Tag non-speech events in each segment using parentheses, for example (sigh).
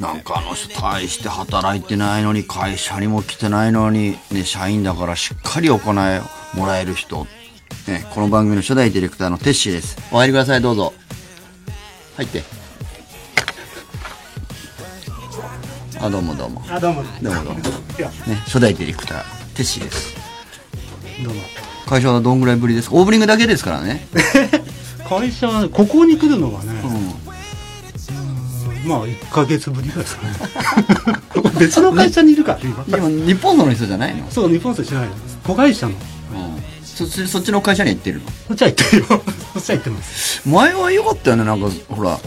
なんかあの人大して働いてないのに会社にも来てないのにね社員だからしっかりお金もらえる人。ねこの番組の初代ディレクターのテッシーです。お入りくださいどうぞ。入って。あどうもどうも。あどうも。どうもどうも。ね初代ディレクターテッシーです。どうも。会社はどんぐらいぶりですか？オープニングだけですからね。(laughs) 会社はここに来るのがね、うんまあ1か月ぶりぐらいですかね。(laughs) 別の会社にいるから今今日本の人じゃないの？そう日本としない。の子会社の。うん。そっちそっちの会社には行ってるの？そっちは行ってるよ。(laughs) そっちは行ってます。前は良かったよね。なんかほら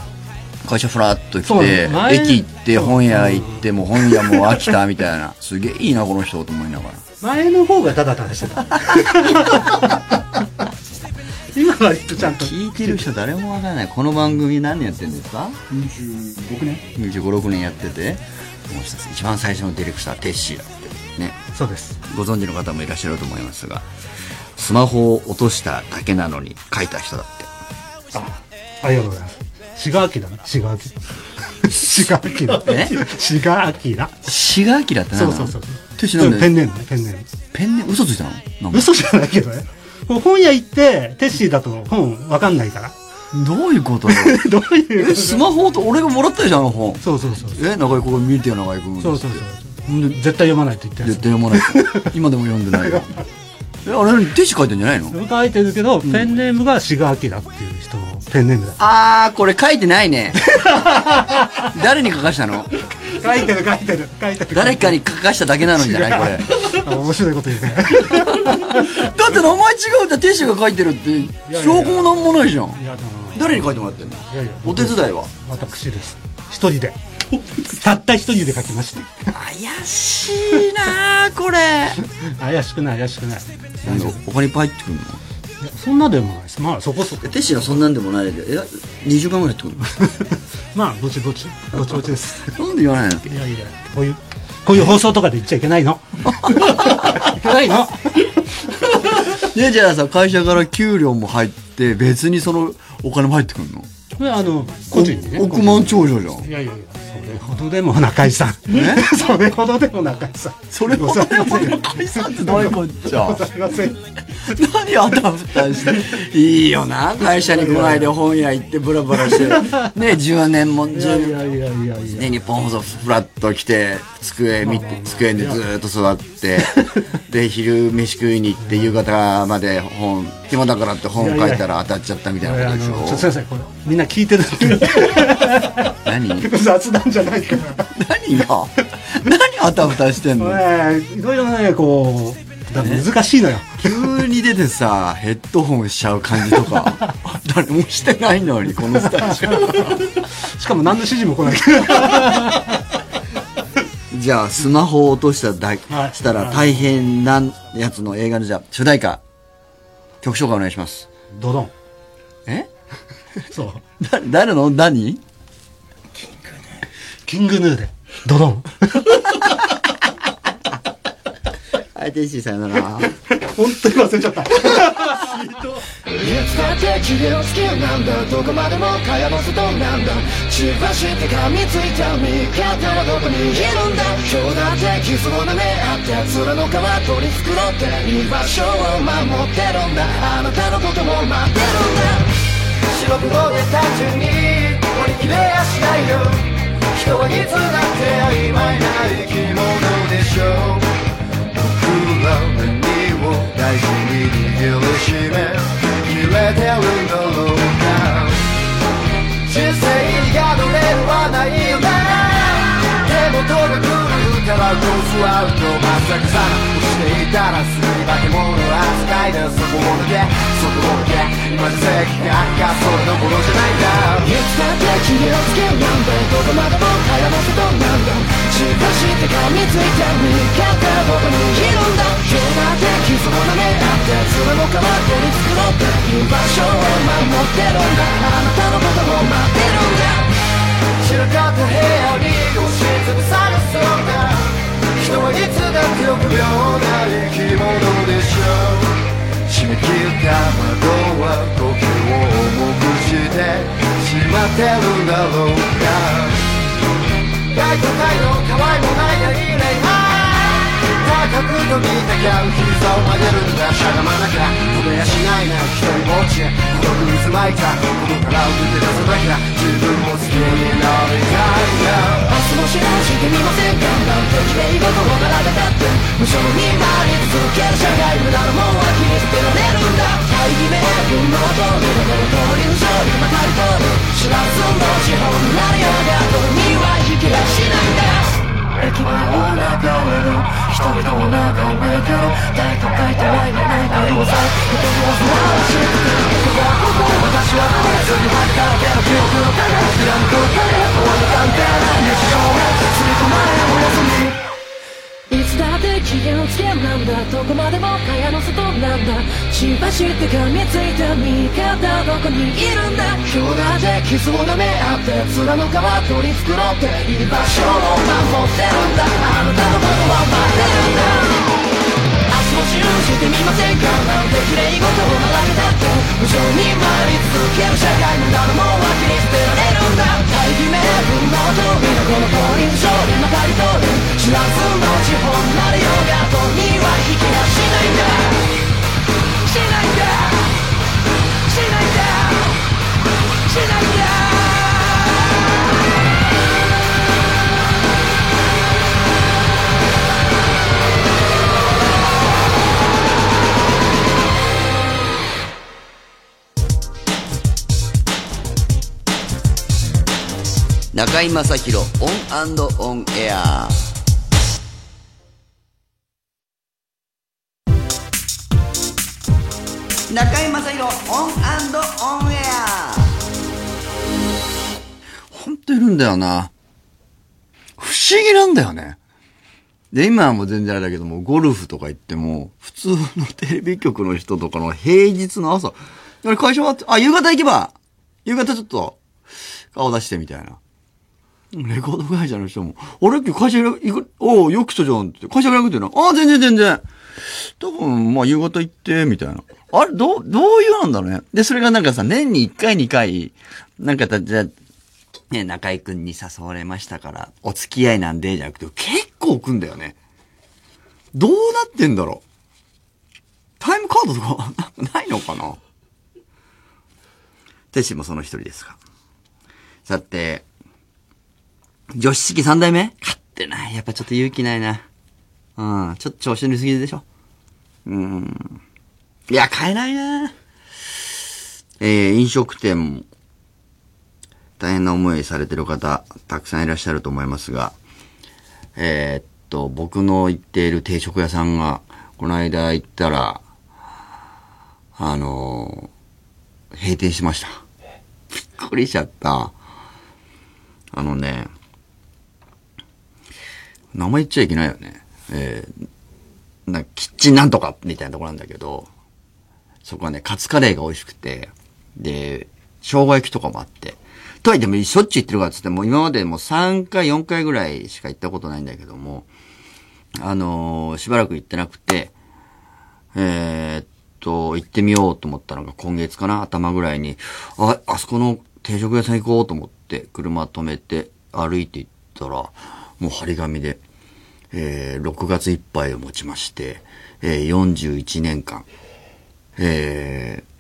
会社フラッと来て前駅行って本屋行ってもう本屋もう飽きたみたいな。すげえいいなこの人と思いながら。前の方がダダダダしてた (laughs) 今はちゃんと聞いてる人誰もわからない。この番組何年やってるんですか？26年。2 5 6年やってて。もう一つ一番最初のディレクターテッシーだって。ね。そうです。ご存知の方もいらっしゃると思いますがスマホを落としただけなのに書いた人だって。あありがとうございます。志賀明だな。志賀明志賀明え？志賀明志賀明って何そうそうそう。テッシーなんで？ペンネームねペンネーム。ペンネ嘘ついたの？嘘じゃないけどね本屋行ってテッシーだと本わかんないから。どういうことよ (laughs) どういうえスマホと俺がもらったじゃんあの本そうそうそう。え中井ここ見てよ中井君そうそうそう。で絶対読まないと言って絶対読まない。と今でも読んでないよ (laughs) えあれテッシー書いてんじゃないの？書いてるけど、ペンネームが志賀明っていう人のペンネームだ。あーこれ書いてないね。(laughs) 誰に書かしたの？書いてる書いてる書いてる。誰かに書かしただけなのにじゃないこれ。あ面白いこと言うね。(laughs) だって名前違うってテッシーが書いてるって証拠もなんもないじゃん。いやでも。誰に書いてもらってんの？いやいや。お手伝いは？私です。一人で。たった一人で書きました怪しいなーこれ。(laughs) 怪しくない怪しくないお金いっぱい入ってくるの？いやそんなでもないです。まあそこそこ。テッシーはそんなんでもないけどえ2週間ぐらい入ってくる (laughs) まあぼちぼち。ぼちぼちです。のなんで言わないの？いやいやこういうこういう放送とかで言っちゃいけないの。(laughs) いけないの。ねじゃあさ会社から給料も入って別にそのお金も入ってくるの？これあの個人にね。億万長者じゃん。いやいやいや。それほどでも中井さんえ (laughs) それほどでも中井さん。それございません解散ってどういうこっちゃございません。何頭ふたして。いいよな。会社に来ないで本屋行ってブラブラして。ね10年もいやい10やいやいや。いやね、日本放送フラッと来て机見て机にずーっと座って。(laughs) で昼飯食いに行って夕方まで本暇だからって本書いたら当たっちゃったみたいなことでしょ。あのちょすいません。これみんな聞いてる。(laughs) 何？雑談じゃないから何が？何あたふたしてんの？ねいろいろねこう難しいのよ。急に出てさヘッドホンしちゃう感じとか。(laughs) 誰もしてないのにこのスタジオ。しかも何の指示も来ない。(laughs) じゃあスマホを落としただ、はい。したら大変なやつの映画のじゃあ主題歌。曲紹介お願いします。ドドン。え？そう。だ誰の？何？キングヌーで。ドドン。(laughs) はい、テイシーさよなら。本当に忘れちゃった。(laughs) いつだって君の好きなんだ。どこまでも蚊帳の外なんだ。血走って噛みついた味方はどこにいるんだ。今日だって傷を舐め合って面の皮取り繕って居場所を守ってるんだ。あなたのことも待ってるんだ。白黒で単純に割り切れやしないよ人はいつだって曖昧な生き物でしょう僕ら何を大事に握りしめ切れてるんだろうか人生に宿れはないよな手元が来るからこそアウトまさかさ落ちていたらすぐに化け物扱いでそこを抜け。そこを抜け。今じゃ正義がそれどころじゃないんだ。いつだって君をつけなんだどこまでも蚊帳の外なんだ。って噛みついて右肩どこにいるんだ。今日だって傷を舐め合って面の皮取り繕って居場所を守ってるんだ。あなたのことを待ってるんだ。散らかった部屋に押しつぶされそうだ人はいつだって臆病な生き物でしょう。締め切った窓は呼吸を重くしてしまってるんだろうか大都会の可愛もないがいいね高く飛びたがう膝を曲げるんだしゃがまなきゃ飛べやしないな一人ぼっち孤独に渦巻いたここから抜け出さなきゃ自分も好きになりたいな明日も知らしてみませんかなんて綺麗事を並べたって無償に回り続ける社会無駄なもんは切り捨てられるんだ。大義名分の音でこの通り後ろにまかり通る知らずの資本になるようだとには引き出しないんだ駅前を流れる人々を眺めてる大都会と愛のない愛をさ人には素晴らしい僕がここ私はこれずに吐きだらけの記憶の輝きらんく輝く終わり関係ない日常へ吸い込まれおやすみいつだって期限つけなんだ。どこまでも蚊帳の外なんだ。しばしって噛みついた味方どこにいるんだ。今日だって傷を舐め合って面の皮取り繕って居場所を守ってるんだ。あなたのことは待ってるんだ。中居正広 ON & ON AIR。中居正広 ON & ON AIR。ほんといるんだよな。不思議なんだよね。で、今はもう全然あれだけども、ゴルフとか行っても、普通のテレビ局の人とかの平日の朝、会社終わって、あ、夕方行けば、夕方ちょっと、顔出してみたいな。レコード会社の人も、俺今日会社行く、おう、よく来たじゃんって。会社行くってな。ああ、全然全然。多分、まあ、夕方行って、みたいな。あれ、どう、どういうなんだろうね。で、それがなんかさ、年に1回2回、なんかた、じゃね、中居くんに誘われましたから、お付き合いなんで、じゃなくて、結構来んだよね。どうなってんだろう。タイムカードとか、(laughs) ないのかな？テシもその一人ですが。さて、女子式三代目？勝ってない。やっぱちょっと勇気ないな。うん。ちょっと調子乗りすぎでしょ。うん。いや、買えないな。えー、飲食店も、大変な思いされてる方、たくさんいらっしゃると思いますが、えーっと、僕の行っている定食屋さんが、この間行ったら、あのー閉店しました。びっくりしちゃった。あのね、名前言っちゃいけないよね。えー、なキッチンなんとかみたいなところなんだけど、そこはね、カツカレーが美味しくて、で、生姜焼きとかもあって、とはいってもしょっちゅう行ってるからっつっても今までもう3回、4回ぐらいしか行ったことないんだけども、あのーしばらく行ってなくて、えーっと、行ってみようと思ったのが今月かな頭ぐらいに、あ、あそこの定食屋さん行こうと思って、車止めて歩いて行ったら、もう張り紙で、えー6月いっぱいをもちまして、えー41年間、えー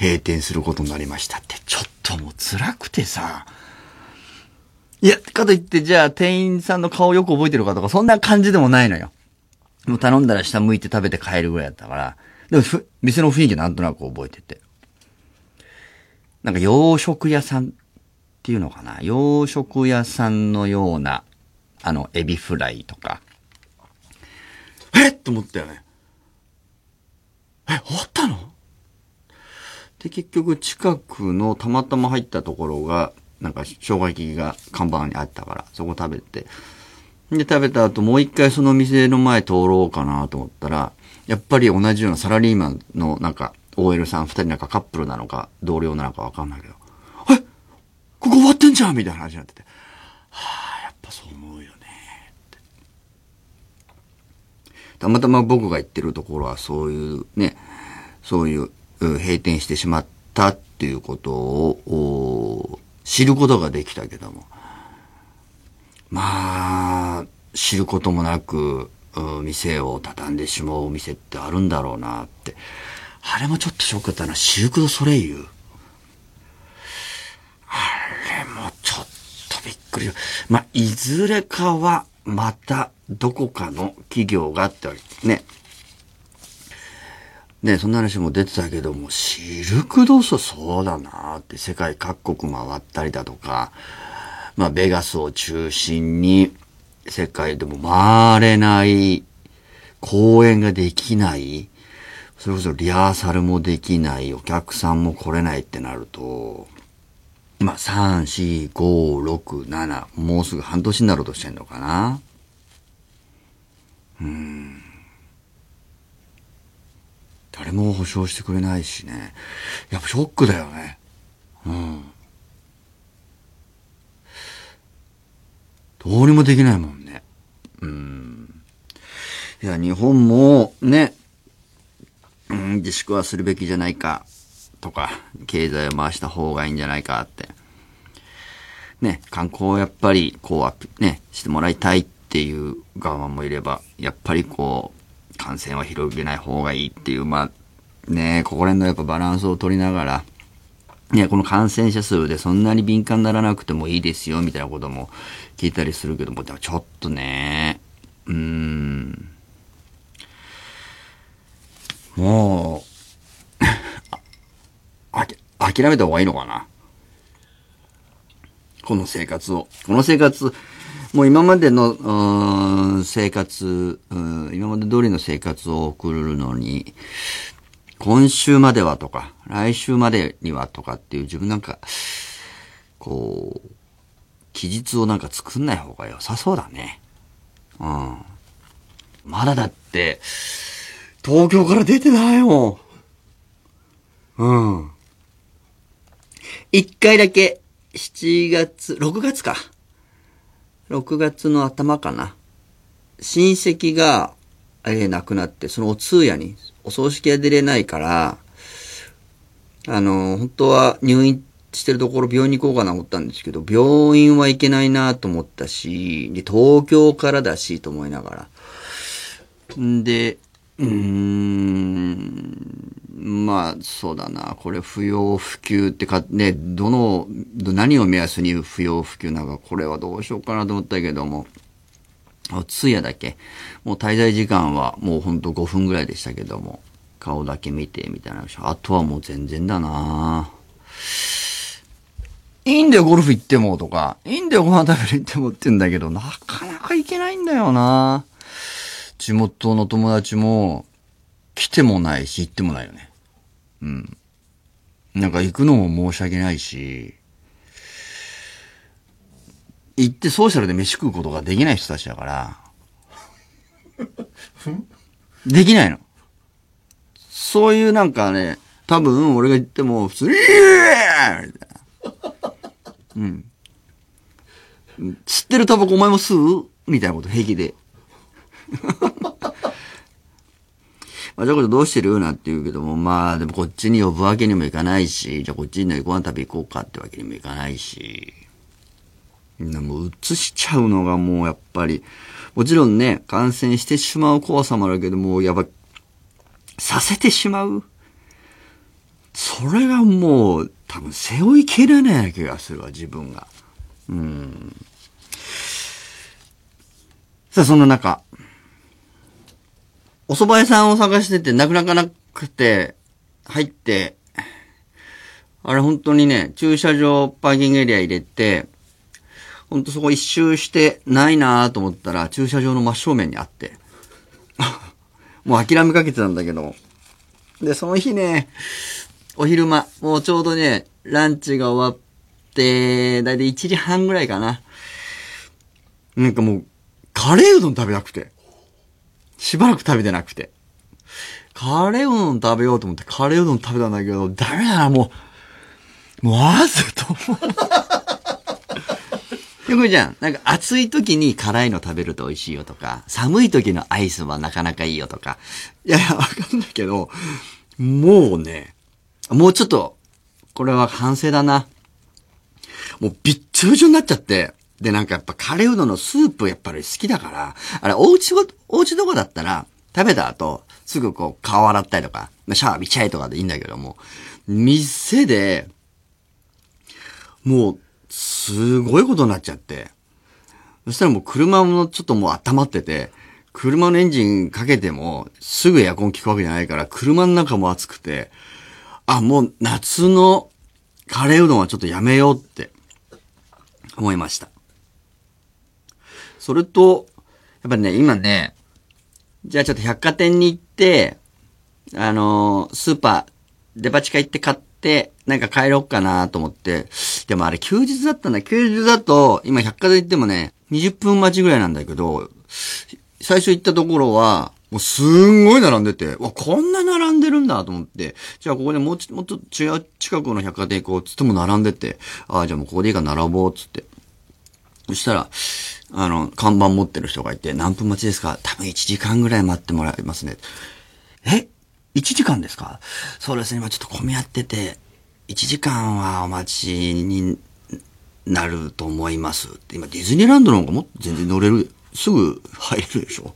閉店することになりましたって、ちょっともう辛くてさ、いや、かといって、じゃあ店員さんの顔よく覚えてるかとか、そんな感じでもないのよ。もう頼んだら下向いて食べて帰るぐらいだったから、でも、店の雰囲気なんとなく覚えてて。なんか洋食屋さんっていうのかな？洋食屋さんのような、あの、エビフライとか。えっと思ったよね。え、終わったの？で、結局近くのたまたま入ったところが、なんか生姜焼きが看板にあったから、そこ食べて。で、食べた後もう一回その店の前通ろうかなと思ったら、やっぱり同じようなサラリーマンのなんか OL さん二人なんかカップルなのか同僚なのかわかんないけど、ここ終わってんじゃんみたいな話になってて、はあ、やっぱそう思うよね。たまたま僕が行ってるところはそういうね、そういう閉店してしまったっていうことを知ることができたけども、まあ、知ることもなく、店を畳んでしまうお店ってあるんだろうなって。あれもちょっとショックだったな。シルク・ド・ソレイユ。あれもちょっとびっくり。まあ、いずれかは、また、どこかの企業がってわけですね。ね、そんな話も出てたけども、シルク・ド・ソ、そうだなって、世界各国回ったりだとか、まあ、ベガスを中心に、世界でも回れない、公演ができない、それこそリハーサルもできない、お客さんも来れないってなると、まあ、3、4、5、6、7、もうすぐ半年になろうとしてんのかな？うん。誰も保証してくれないしね。やっぱショックだよね。うん。どうにもできないもんね。うん。いや、日本もね、うん、自粛はするべきじゃないか、とか、経済を回した方がいいんじゃないかって。ね、観光をやっぱり、こうアピ、ね、してもらいたいっていう側もいれば、やっぱりこう、感染は広げない方がいいっていう、まあ、ね、ここら辺のやっぱバランスを取りながら、ね、この感染者数でそんなに敏感にならなくてもいいですよ、みたいなことも聞いたりするけども、でもちょっとね、うーん、もう、(laughs) あ、あき諦めた方がいいのかな？この生活を。この生活、もう今までの、生活、今まで通りの生活を送るのに、今週まではとか、来週までにはとかっていう自分なんか、こう、期日をなんか作んない方が良さそうだね。うん。まだだって、東京から出てないもん。うん。一回だけ、7月、6月か。6月の頭かな。親戚が、えー亡くなって、そのお通夜に、お葬式が出れないから、あの、本当は入院してるところ病院に行こうかな思ったんですけど、病院は行けないなと思ったし、で、東京からだしと思いながら。んで、うん、まあ、そうだな。これ、不要不急ってか、ね、どの、何を目安に不要不急なのか、これはどうしようかなと思ったけども、お通夜だけ？もう滞在時間はもうほんと5分ぐらいでしたけども、顔だけ見て、みたいな。あとはもう全然だないいんだよ、ゴルフ行ってもとか、いいんだよ、ご飯食べに行ってもって言うんだけど、なかなか行けないんだよな地元の友達も、来てもないし、行ってもないよね。うん。なんか行くのも申し訳ないし、行ってソーシャルで飯食うことができない人たちだから、できないの。そういうなんかね、多分俺が言っても普通に、みたいな。うん。吸ってるタバコお前も吸う？みたいなこと平気で。(laughs) まあ、じゃあこれどうしてる？なんて言うけども、まあでもこっちに呼ぶわけにもいかないし、じゃあこっちにご飯食べ行こうかってわけにもいかないし。なもう移しちゃうのがもうやっぱり、もちろんね、感染してしまう怖さもあるけども、やっぱ、させてしまう。それがもう、多分背負いきれない気がするわ、自分が。うん。さあ、そんな中、お蕎麦屋さんを探してて、なかなかなくて、入って、あれ本当にね、駐車場、パーキングエリア入れて、ほんとそこ一周してないなと思ったら、駐車場の真正面にあって。(laughs) もう諦めかけてたんだけど。で、その日ね、お昼間、もうちょうどね、ランチが終わって、だいたい1時半ぐらいかな。なんかもう、カレーうどん食べなくて。しばらく食べてなくて。カレーうどん食べようと思ってカレーうどん食べたんだけど、ダメだな、もう。もう、わずと思う。よくじゃん。なんか暑い時に辛いの食べると美味しいよとか、寒い時のアイスはなかなかいいよとか。いやいや、わかんないけど、もうね、もうちょっと、これは反省だな。もうびっちょびちょになっちゃって。で、なんかやっぱカレーうどんのスープやっぱり好きだから、あれ、お家ご、お家とかだったら、食べた後、すぐこう顔洗ったりとか、シャワー浴びちゃえとかでいいんだけども、店で、もう、すごいことになっちゃって。そしたらもう車もちょっともう温まってて、車のエンジンかけても、すぐエアコン効くわけじゃないから、車の中も暑くて、あ、もう夏のカレーうどんはちょっとやめようって思いました。それと、やっぱね、今ね、じゃあちょっと百貨店に行って、あのースーパー、デパ地下行って買って、なんか帰ろうかなと思って、でもあれ休日だったんだ。休日だと、今百貨店行ってもね、20分待ちぐらいなんだけど、最初行ったところは、もうすんごい並んでて、わ、こんな並んでるんだと思って、じゃあここでもうち、もっと違う近くの百貨店行こうつっても並んでて、ああ、じゃあもうここでいいから並ぼうつって。そしたら、あの、看板持ってる人がいて、何分待ちですか？多分1時間ぐらい待ってもらいますね。え ?1 時間ですか？そうですね、今ちょっと混み合ってて、1時間はお待ちになると思います。今ディズニーランドの方がもっと全然乗れる、すぐ入れるでしょ？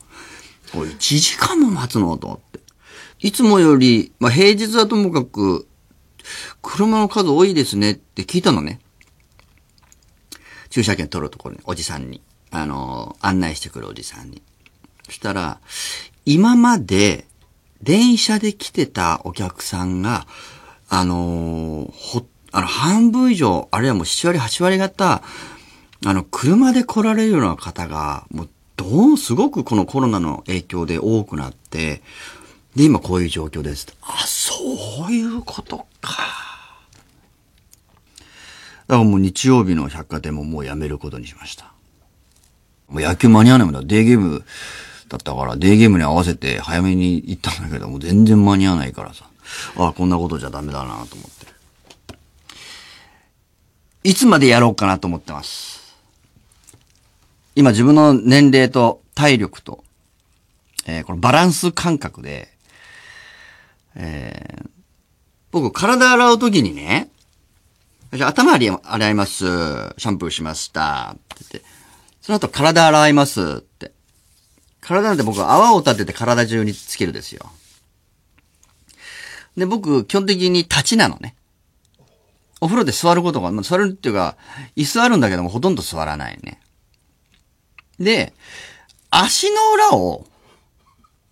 これ1時間も待つの？と思って。いつもより、まあ平日はともかく、車の数多いですねって聞いたのね。駐車券取るところに、おじさんに。あの、案内してくるおじさんに。そしたら、今まで、電車で来てたお客さんが、あのほ、あの、半分以上、あるいはもう7割、8割方、あの、車で来られるような方が、もう、どう、すごくこのコロナの影響で多くなって、で、今こういう状況です。あ、そういうことか。だからもう日曜日の百貨店ももうやめることにしました。もう野球間に合わないもんだ。デーゲームだったから、デーゲームに合わせて早めに行ったんだけど、もう全然間に合わないからさ。ああこんなことじゃダメだなと思って。いつまでやろうかなと思ってます。今自分の年齢と体力と、えーこのバランス感覚で、えー僕体洗うときにね、じゃあ頭洗い洗います。シャンプーしました。って言って。その後体洗いますって。体なんて僕泡を立てて体中につけるですよ。で、僕、基本的に立ちなのね。お風呂で座ることが、まあ座るっていうか、椅子あるんだけどもほとんど座らないね。で、足の裏を、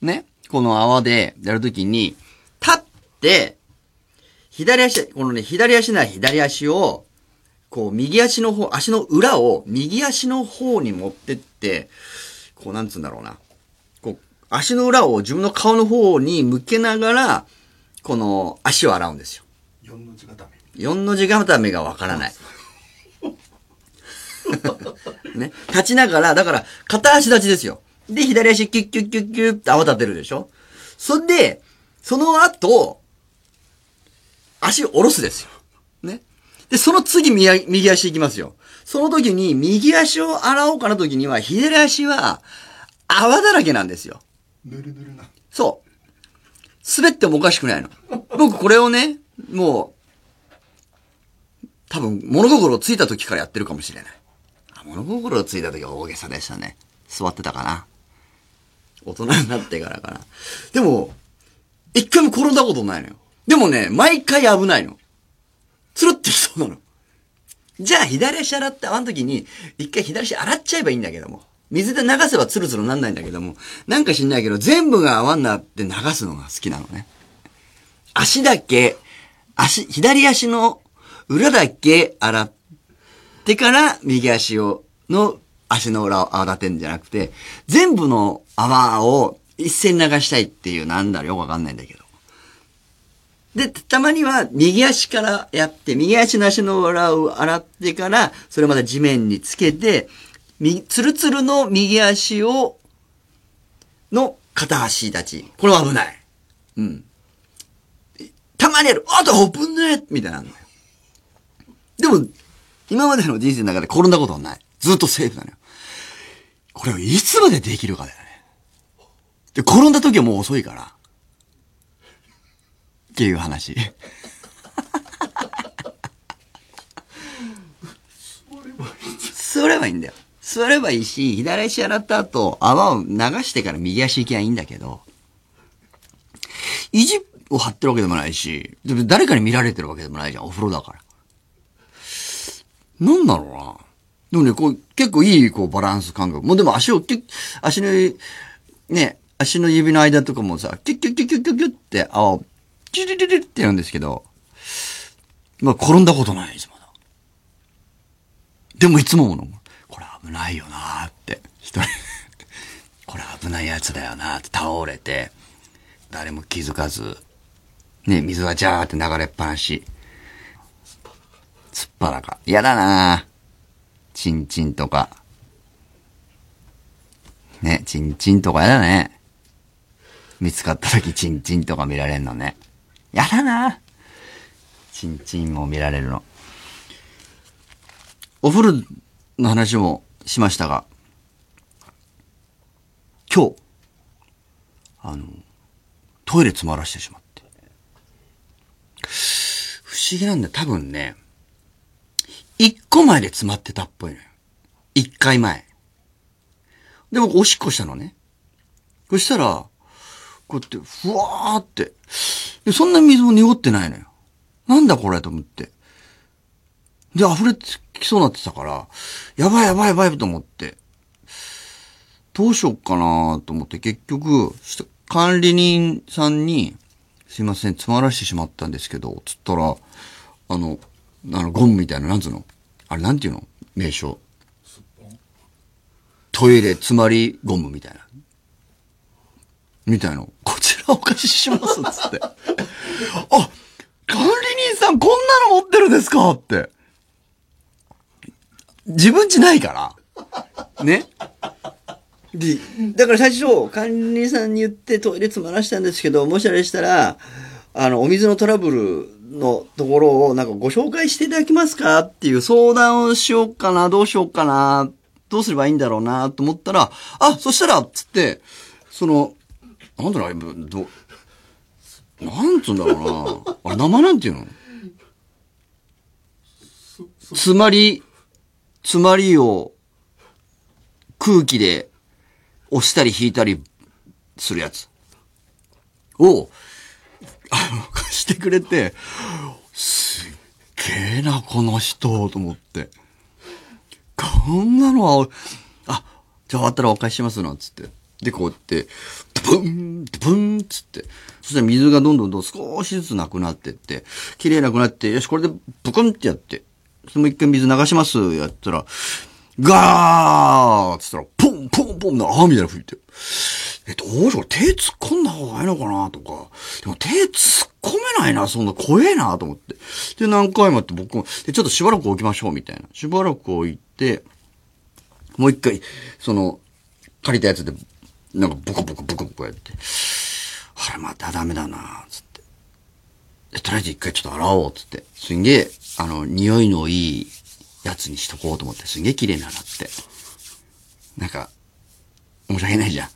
ね、この泡でやるときに、立って、左足、このね、左足なら左足を、こう、右足の方、足の裏を右足の方に持ってって、こう、なんつうんだろうな。こう、足の裏を自分の顔の方に向けながら、この足を洗うんですよ。4の字固め。4の字固めがわからない。(laughs) ね。立ちながら、だから、片足立ちですよ。で、左足キュッキュッキュッキュッって泡立てるでしょそんで、その後、足を下ろすですよ。ね。で、その次右足右足行きますよ。その時に、右足を洗おうかな時には、左足は、泡だらけなんですよ。ぬるぬるな。そう。滑ってもおかしくないの。僕これをね、もう、多分物心ついた時からやってるかもしれない。あ物心ついた時は大げさでしたね。座ってたかな。大人になってからかな。でも、一回も転んだことないのよ。でもね、毎回危ないの。つるってきなの。じゃあ左足洗って、あの時に、一回左足洗っちゃえばいいんだけども。水で流せばツルツルなんないんだけども、なんか知んないけど、全部が泡になって流すのが好きなのね。足だけ、足、左足の裏だけ洗ってから、右足を、の足の裏を泡立てんじゃなくて、全部の泡を一斉に流したいっていう、なんだろよくわかんないんだけど。で、たまには右足からやって、右足の足の裏を洗ってから、それまた地面につけて、み、つるつるの右足を、の片足立ち。これは危ない。うん。たまにある。あと危ねえみたいなのあんのよ。でも、今までの人生の中で転んだことはない。ずっとセーフなのよ。これをいつまでできるかだよね。で、転んだ時はもう遅いから。っていう話。座ればいいんだよ。座ればいいし、左足洗った後、泡を流してから右足行きゃいいんだけど、意地を張ってるわけでもないし、でも誰かに見られてるわけでもないじゃん、お風呂だから。なんだろうな。でもね、こう、結構いい、こう、バランス感覚。もうでも足を、足の、ね、足の指の間とかもさ、キュッキュッキュッキュッキュッキュッって泡を、キュリリリってやるんですけど、まあ、転んだことないです、まだ。でもいつもの、これ危ないよなーって、一人。これ危ないやつだよなーって倒れて、誰も気づかず、ね、水がジャーって流れっぱなし。すっぱらか。嫌だなチンチンとか。ね、チンチンとか嫌だね。見つかった時チンチンとか見られんのね。嫌だなチンチンも見られるの。お風呂の話もしましたが、今日、あの、トイレ詰まらしてしまって。不思議なんだ。多分ね、一個前で詰まってたっぽいのよ。一回前。で、僕、おしっこしたのね。そしたら、こうやって、ふわーって。そんな水も濁ってないのよ。なんだこれと思って。で、溢れてきそうになってたから、やばいやばいやばいと思って。どうしよっかなと思って、結局、管理人さんに、すいません、詰まらしてしまったんですけど、つったら、あの、あの、ゴムみたいな、なんつうの？あれ、なんていうの？名称。トイレ詰まりゴムみたいな。みたいの。こちらお貸しします、つって。あ、管理人さんこんなの持ってるんですかって。自分ちないから。ね。で、だから最初、管理人さんに言ってトイレ詰まらしたんですけど、もしあれしたら、あの、お水のトラブルのところをなんかご紹介していただけますかっていう相談をしようかな、どうしようかな、どうすればいいんだろうな、と思ったら、あ、そしたら、つって、その、なんだろう、ど、なんつうんだろうな。あれ、名前なんていうの？つまり、つまりを空気で押したり引いたりするやつを、あの、貸してくれて、すっげえな、この人、と思って。こんなのは、あ、じゃあ終わったらお返ししますな、つって。で、こうやって、ブン、ブン、つって。そしたら水がどんどんどん少しずつなくなってって、綺麗なくなって、よし、これでブクンってやって、そもう一回水流します、やったら、ガーっつったら、ポンポンポンな、あーみたいな吹いて。え、どうしよう、手突っ込んだ方がいいのかなとか。でも手突っ込めないな、そんな怖えなと思って。で、何回もやって僕も、で、ちょっとしばらく置きましょう、みたいな。しばらく置いて、もう一回、その、借りたやつで、なんかボコボコボコボコやって、あれまたダメだなつって。とりあえず一回ちょっと洗おう、つって。すんげえ、あの、匂いのいいやつにしとこうと思って、すんげえ綺麗に洗って。なんか、申し訳ないじゃん。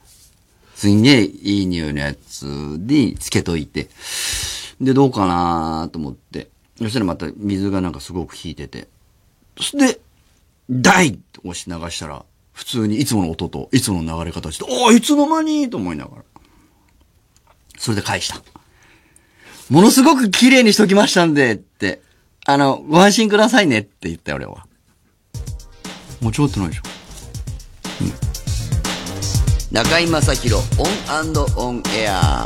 すんげえいい匂いのやつにつけといて。で、どうかなと思って。そしたらまた水がなんかすごく引いてて。そして、ダイって押し流したら、普通にいつもの音といつもの流れ方して、おーいつの間にと思いながら。それで返した。ものすごく綺麗にしときましたんで、って。あの、ご安心くださいねって言ったよ、俺は。間違ってないでしょ。うん中居正広 ON & ON AIR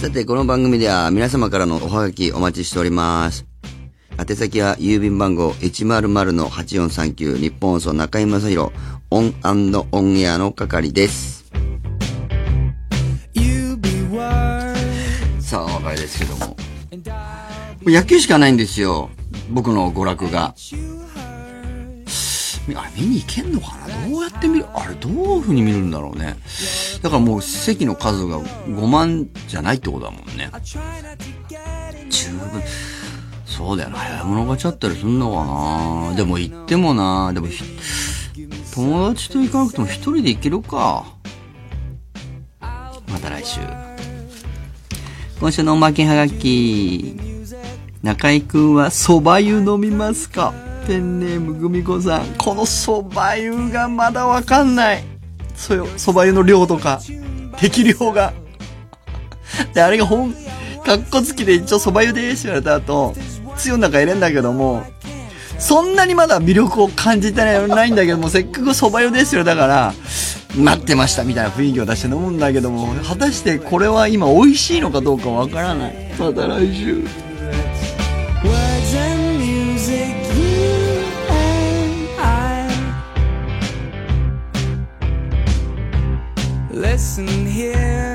さて、この番組では皆様からのおはがきお待ちしております。宛先は郵便番号100-8439ニッポン放送中居正広ON & ON AIR の係です。さあ、お別れですけども。野球しかないんですよ。僕の娯楽が。あれ見に行けんのかな？どうやって見る？あれどういう風に見るんだろうね。だからもう席の数が5万じゃないってことだもんね。十分。そうだよな。早い者勝ちだったりすんのかなでも行ってもなでも友達と行かなくても一人で行けるか。また来週。今週のおまけはがき。中井くんは蕎麦湯飲みますか？ペンネームグミコさん。この蕎麦湯がまだわかんない。そよ、蕎麦湯の量とか、適量が。(laughs) で、あれがほん、かっこつきで一応蕎麦湯です言われた後、つゆの中入れんだけども、そんなにまだ魅力を感じてないんだけども、せっかく蕎麦湯ですよ。だから、待ってましたみたいな雰囲気を出して飲むんだけども、果たしてこれは今美味しいのかどうかわからない。また来週。lesson here.